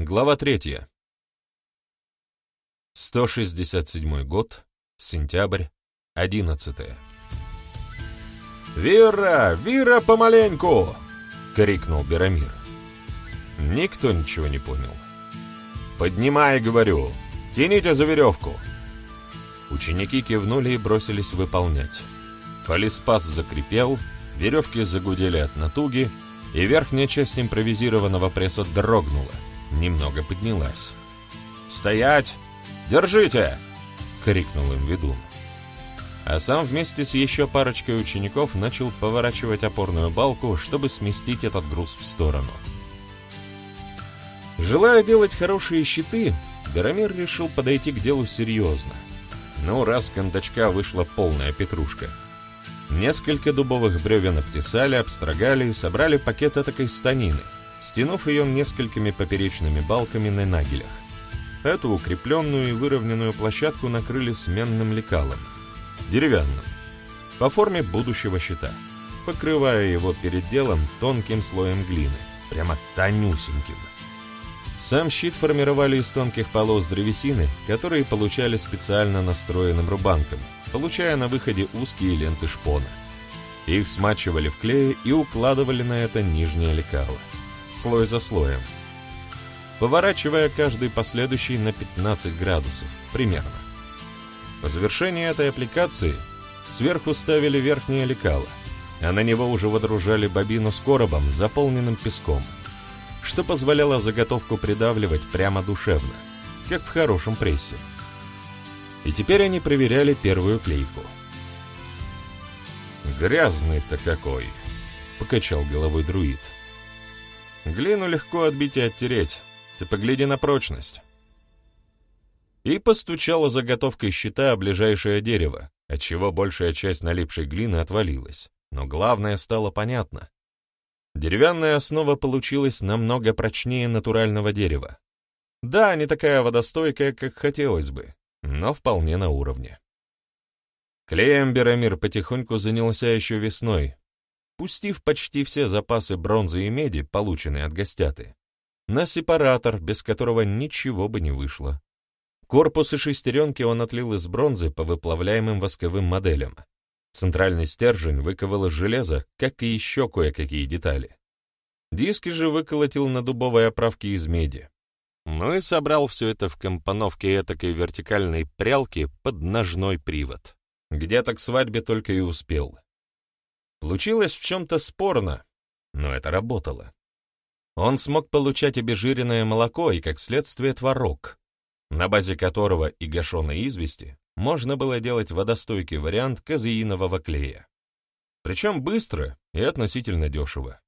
Глава третья. 167 год, сентябрь, 11 «Вера! Вера помаленьку!» — крикнул Берамир. Никто ничего не понял. «Поднимай, — говорю, — тяните за веревку!» Ученики кивнули и бросились выполнять. Полиспас закрепел, веревки загудели от натуги, и верхняя часть импровизированного пресса дрогнула, немного поднялась. «Стоять! Держите!» — крикнул им ведун а сам вместе с еще парочкой учеников начал поворачивать опорную балку, чтобы сместить этот груз в сторону. Желая делать хорошие щиты, Берамир решил подойти к делу серьезно. Ну, раз кондачка вышла полная петрушка. Несколько дубовых бревен обтесали, обстрогали и собрали пакет этакой станины, стянув ее несколькими поперечными балками на нагелях. Эту укрепленную и выровненную площадку накрыли сменным лекалом — деревянным, по форме будущего щита, покрывая его перед делом тонким слоем глины, прямо тонюсеньким. Сам щит формировали из тонких полос древесины, которые получали специально настроенным рубанком, получая на выходе узкие ленты шпона. Их смачивали в клее и укладывали на это нижнее лекало, слой за слоем, поворачивая каждый последующий на 15 градусов, примерно. По завершении этой аппликации сверху ставили верхнее лекало, а на него уже водружали бобину с коробом, заполненным песком, что позволяло заготовку придавливать прямо душевно, как в хорошем прессе. И теперь они проверяли первую клейку. «Грязный-то какой!» — покачал головой друид. «Глину легко отбить и оттереть. Ты погляди на прочность» и постучала заготовкой щита о ближайшее дерево, отчего большая часть налипшей глины отвалилась. Но главное стало понятно. Деревянная основа получилась намного прочнее натурального дерева. Да, не такая водостойкая, как хотелось бы, но вполне на уровне. Клеем Берамир потихоньку занялся еще весной, пустив почти все запасы бронзы и меди, полученные от гостяты, на сепаратор, без которого ничего бы не вышло. Корпус и шестеренки он отлил из бронзы по выплавляемым восковым моделям. Центральный стержень выковал из железа, как и еще кое-какие детали. Диски же выколотил на дубовой оправке из меди. Ну и собрал все это в компоновке этакой вертикальной прялки под ножной привод. Где-то к свадьбе только и успел. Получилось в чем-то спорно, но это работало. Он смог получать обезжиренное молоко и, как следствие, творог, на базе которого и гашеной извести можно было делать водостойкий вариант казеинового клея. Причем быстро и относительно дешево.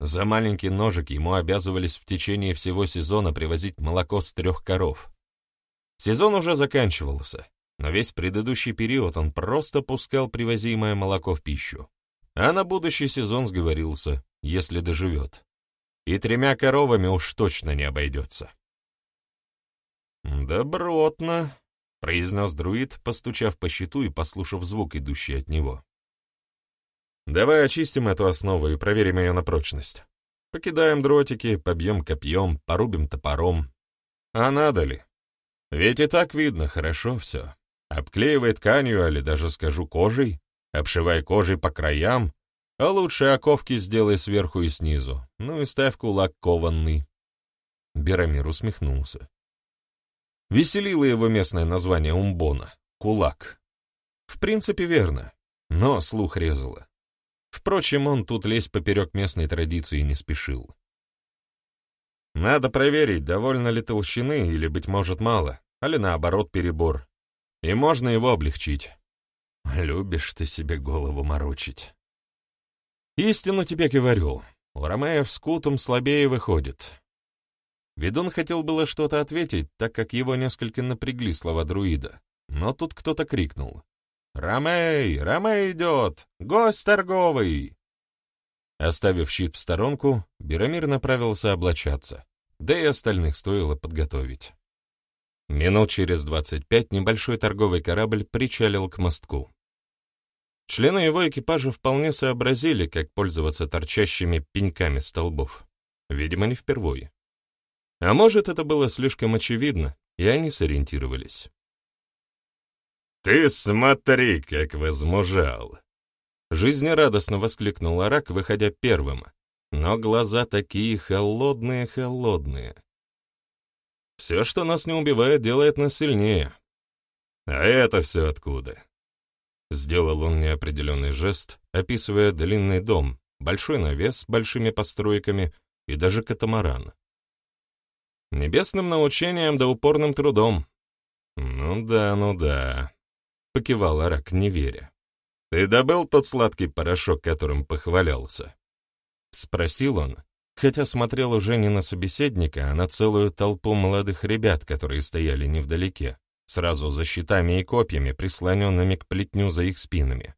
За маленький ножик ему обязывались в течение всего сезона привозить молоко с трех коров. Сезон уже заканчивался, но весь предыдущий период он просто пускал привозимое молоко в пищу. А на будущий сезон сговорился, если доживет. И тремя коровами уж точно не обойдется. «Добротно», — произнес друид, постучав по щиту и послушав звук, идущий от него. «Давай очистим эту основу и проверим ее на прочность. Покидаем дротики, побьем копьем, порубим топором. А надо ли? Ведь и так видно, хорошо все. Обклеивай тканью, или даже скажу кожей, обшивай кожей по краям, а лучше оковки сделай сверху и снизу, ну и ставь кулак кованный». Берамир усмехнулся. Веселило его местное название Умбона — Кулак. В принципе, верно, но слух резало. Впрочем, он тут лезть поперек местной традиции не спешил. Надо проверить, довольно ли толщины или, быть может, мало, а ли наоборот перебор. И можно его облегчить. Любишь ты себе голову морочить. Истину тебе говорю, у Ромеев с Кутом слабее выходит. Ведун хотел было что-то ответить, так как его несколько напрягли слова друида, но тут кто-то крикнул. «Ромей! Ромей идет! Гость торговый!» Оставив щит в сторонку, Берамир направился облачаться, да и остальных стоило подготовить. Минут через двадцать пять небольшой торговый корабль причалил к мостку. Члены его экипажа вполне сообразили, как пользоваться торчащими пеньками столбов. Видимо, не впервые. А может, это было слишком очевидно, и они сориентировались. «Ты смотри, как возмужал!» Жизнерадостно воскликнул Арак, выходя первым, но глаза такие холодные-холодные. Все, что нас не убивает, делает нас сильнее. А это все откуда? Сделал он неопределенный жест, описывая длинный дом, большой навес с большими постройками и даже катамаран. Небесным научением да упорным трудом. Ну да, ну да, — покивал Арак, не веря. «Ты добыл тот сладкий порошок, которым похвалялся?» — спросил он, хотя смотрел уже не на собеседника, а на целую толпу молодых ребят, которые стояли невдалеке, сразу за щитами и копьями, прислоненными к плетню за их спинами.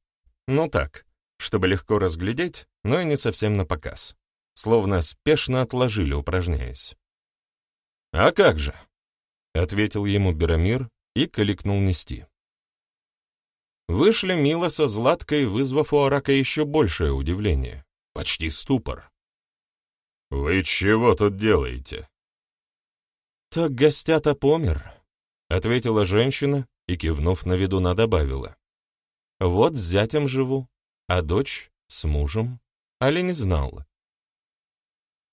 Ну так, чтобы легко разглядеть, но и не совсем на показ. Словно спешно отложили, упражняясь. «А как же?» — ответил ему Берамир и каликнул нести. Вышли Мила со Златкой, вызвав у Арака еще большее удивление, почти ступор. «Вы чего тут делаете?» «Так гостята помер», — ответила женщина и, кивнув на ведуна, добавила. «Вот с зятем живу, а дочь с мужем, али не знала».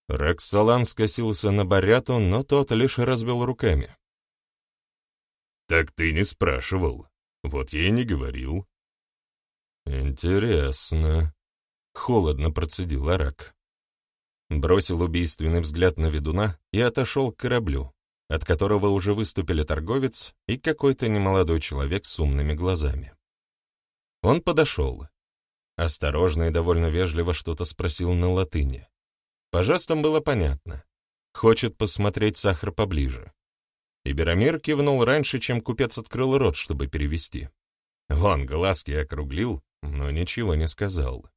Роксолан скосился на Баряту, но тот лишь разбил руками. «Так ты не спрашивал. Вот я и не говорил». «Интересно», — холодно процедил Арак бросил убийственный взгляд на ведуна и отошел к кораблю, от которого уже выступили торговец и какой-то немолодой человек с умными глазами. Он подошел. Осторожно и довольно вежливо что-то спросил на латыни. По жестам было понятно. Хочет посмотреть сахар поближе. И Берамир кивнул раньше, чем купец открыл рот, чтобы перевести. Вон, глазки округлил, но ничего не сказал.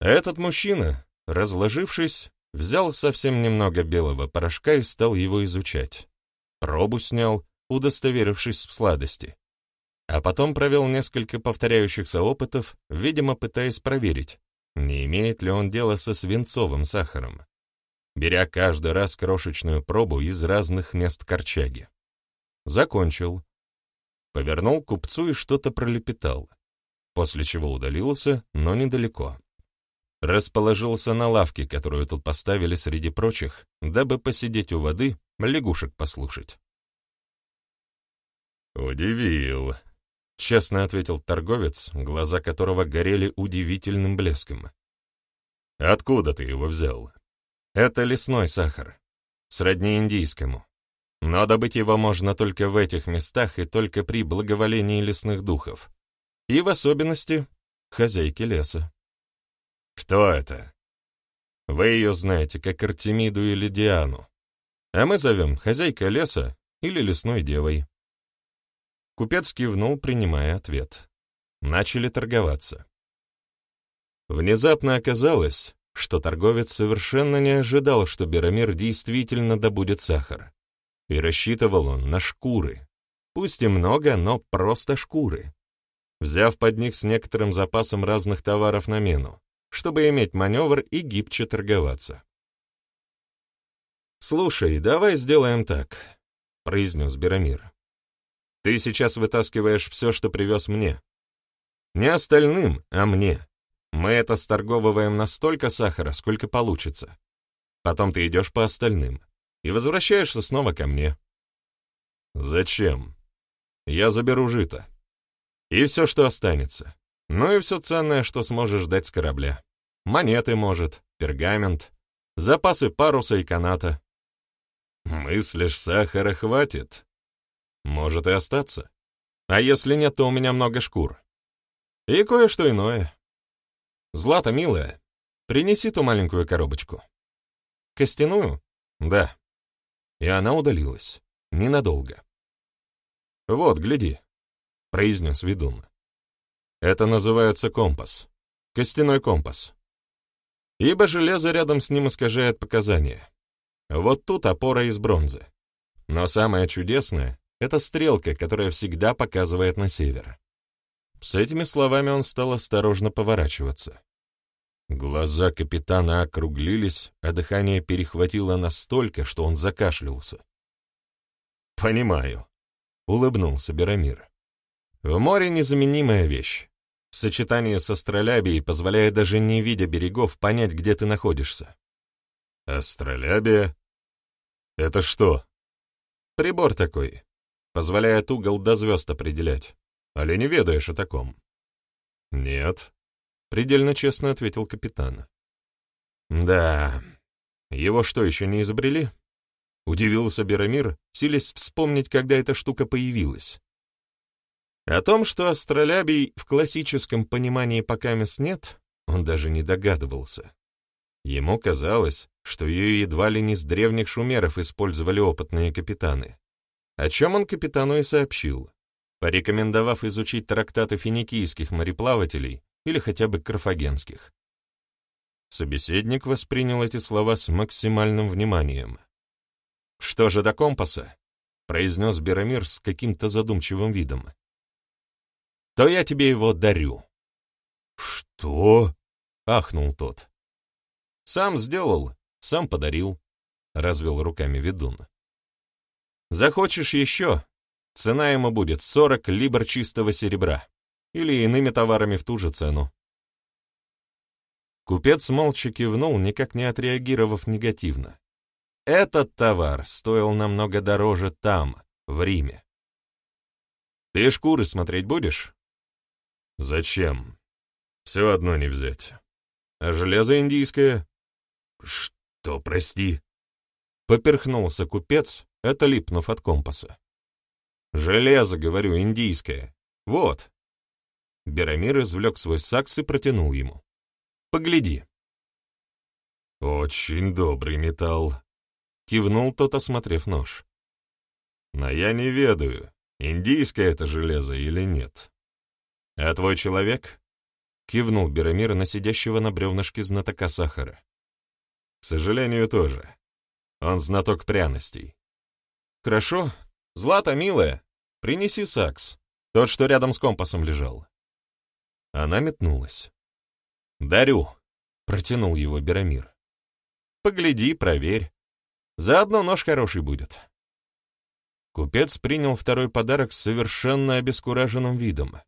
Этот мужчина, Разложившись, взял совсем немного белого порошка и стал его изучать. Пробу снял, удостоверившись в сладости. А потом провел несколько повторяющихся опытов, видимо, пытаясь проверить, не имеет ли он дело со свинцовым сахаром, беря каждый раз крошечную пробу из разных мест корчаги. Закончил. Повернул купцу и что-то пролепетал, после чего удалился, но недалеко расположился на лавке, которую тут поставили среди прочих, дабы посидеть у воды, лягушек послушать. «Удивил», — честно ответил торговец, глаза которого горели удивительным блеском. «Откуда ты его взял?» «Это лесной сахар, сродни индийскому. Но добыть его можно только в этих местах и только при благоволении лесных духов, и в особенности хозяйки леса». «Кто это?» «Вы ее знаете, как Артемиду или Диану, а мы зовем хозяйкой леса или лесной девой». Купец кивнул, принимая ответ. Начали торговаться. Внезапно оказалось, что торговец совершенно не ожидал, что Берамир действительно добудет сахар. И рассчитывал он на шкуры. Пусть и много, но просто шкуры. Взяв под них с некоторым запасом разных товаров на мену чтобы иметь маневр и гибче торговаться. «Слушай, давай сделаем так», — произнес Берамир. «Ты сейчас вытаскиваешь все, что привез мне. Не остальным, а мне. Мы это сторговываем на столько сахара, сколько получится. Потом ты идешь по остальным и возвращаешься снова ко мне». «Зачем? Я заберу жито. И все, что останется. Ну и все ценное, что сможешь дать с корабля. Монеты, может, пергамент, запасы паруса и каната. Мыслишь, сахара хватит? Может и остаться. А если нет, то у меня много шкур. И кое-что иное. Злата, милая, принеси ту маленькую коробочку. Костяную? Да. И она удалилась. Ненадолго. Вот, гляди, — произнес ведун. Это называется компас. Костяной компас. Ибо железо рядом с ним искажает показания. Вот тут опора из бронзы. Но самое чудесное — это стрелка, которая всегда показывает на север. С этими словами он стал осторожно поворачиваться. Глаза капитана округлились, а дыхание перехватило настолько, что он закашлялся. «Понимаю», — улыбнулся Берамир. «В море незаменимая вещь. Сочетание с астролябией позволяет даже не видя берегов понять, где ты находишься». «Астролябия? Это что?» «Прибор такой. Позволяет угол до звезд определять. Али не ведаешь о таком?» «Нет», — предельно честно ответил капитан. «Да, его что, еще не изобрели?» Удивился Берамир, силясь вспомнить, когда эта штука появилась. О том, что астролябий в классическом понимании пока мест нет, он даже не догадывался. Ему казалось, что ее едва ли не с древних шумеров использовали опытные капитаны. О чем он капитану и сообщил, порекомендовав изучить трактаты финикийских мореплавателей или хотя бы карфагенских. Собеседник воспринял эти слова с максимальным вниманием. «Что же до компаса?» — произнес Берамир с каким-то задумчивым видом. «То я тебе его дарю». «Что?» — ахнул тот. «Сам сделал, сам подарил», — развел руками ведун. «Захочешь еще, цена ему будет сорок либр чистого серебра, или иными товарами в ту же цену». Купец молча кивнул, никак не отреагировав негативно. Этот товар стоил намного дороже там, в Риме. Ты шкуры смотреть будешь? Зачем? Все одно не взять. А железо индийское? Что, прости? Поперхнулся купец, это липнув от компаса. Железо, говорю, индийское. Вот. Берамир извлек свой сакс и протянул ему. Погляди. Очень добрый металл, Кивнул тот, осмотрев нож. Но я не ведаю, индийское это железо или нет. А твой человек? Кивнул Берамир на сидящего на бревнышке знатока сахара. К сожалению, тоже. Он знаток пряностей. Хорошо. Злата, милая, принеси сакс. Тот, что рядом с компасом лежал. Она метнулась. «Дарю», — протянул его Берамир. «Погляди, проверь. Заодно нож хороший будет. Купец принял второй подарок с совершенно обескураженным видом.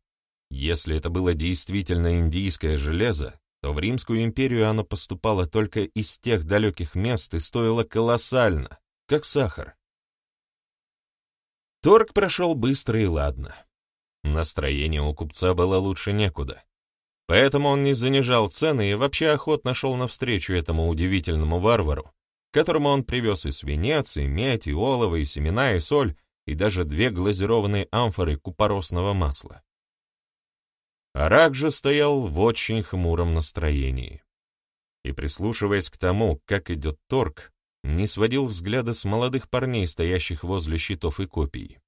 Если это было действительно индийское железо, то в Римскую империю оно поступало только из тех далеких мест и стоило колоссально, как сахар. Торг прошел быстро и ладно. Настроение у купца было лучше некуда. Поэтому он не занижал цены и вообще охотно шел навстречу этому удивительному варвару, которому он привез и свинец, и медь, и олово, и семена, и соль, и даже две глазированные амфоры купоросного масла. Арак же стоял в очень хмуром настроении. И, прислушиваясь к тому, как идет торг, не сводил взгляда с молодых парней, стоящих возле щитов и копий.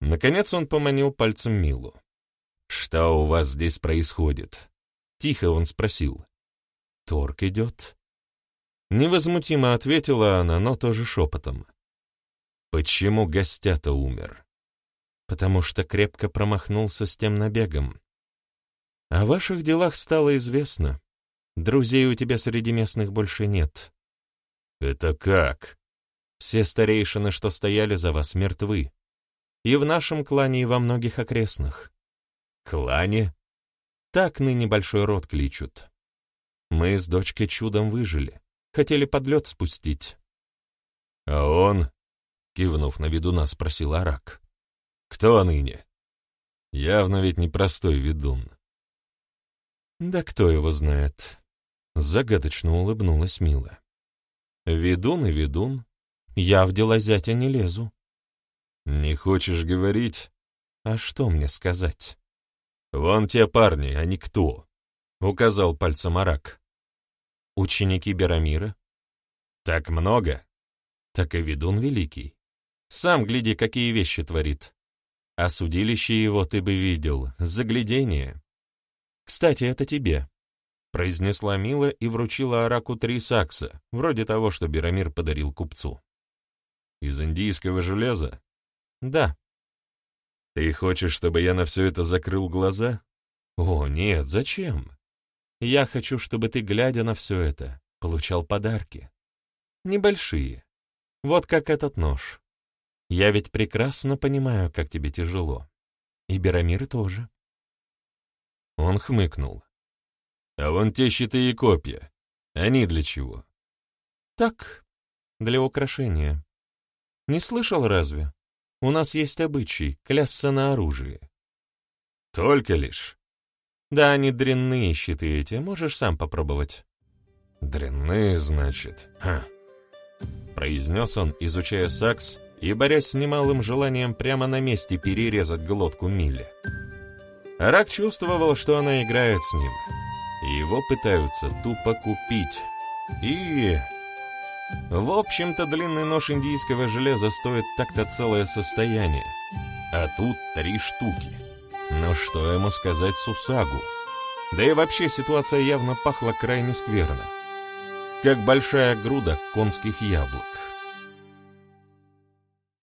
Наконец он поманил пальцем Милу. «Что у вас здесь происходит?» Тихо он спросил. «Торг идет?» Невозмутимо ответила она, но тоже шепотом. «Почему гостя-то умер?» «Потому что крепко промахнулся с тем набегом. О ваших делах стало известно. Друзей у тебя среди местных больше нет». «Это как?» «Все старейшины, что стояли за вас, мертвы. И в нашем клане, и во многих окрестных». «Клане?» Так ныне большой род кличут. Мы с дочкой чудом выжили. Хотели под лед спустить. А он, кивнув на ведуна, спросил Арак. Кто ныне? Явно ведь непростой ведун. Да кто его знает? Загадочно улыбнулась Мила. Ведун и ведун. Я в дела зятя не лезу. Не хочешь говорить? А что мне сказать? Вон те парни, а не кто, указал пальцем Арак. Ученики Берамира? Так много. Так и ведун великий. Сам гляди, какие вещи творит. А судилище его ты бы видел, заглядение. Кстати, это тебе, — произнесла Мила и вручила Араку три сакса, вроде того, что Берамир подарил купцу. Из индийского железа? Да. Ты хочешь, чтобы я на все это закрыл глаза? О, нет, зачем? Я хочу, чтобы ты, глядя на все это, получал подарки. Небольшие. Вот как этот нож. Я ведь прекрасно понимаю, как тебе тяжело. И Берамир тоже. Он хмыкнул. А вон те щиты и копья. Они для чего? Так, для украшения. Не слышал разве? У нас есть обычай клясться на оружии. Только лишь. Да, они дрянные щиты эти, можешь сам попробовать. Дрянные, значит. Ха. Произнес он, изучая сакс и борясь с немалым желанием прямо на месте перерезать глотку Милли. Рак чувствовал, что она играет с ним, его пытаются тупо купить. И... В общем-то, длинный нож индийского железа стоит так-то целое состояние, а тут три штуки. Но что ему сказать Сусагу? Да и вообще ситуация явно пахла крайне скверно. Как большая груда конских яблок.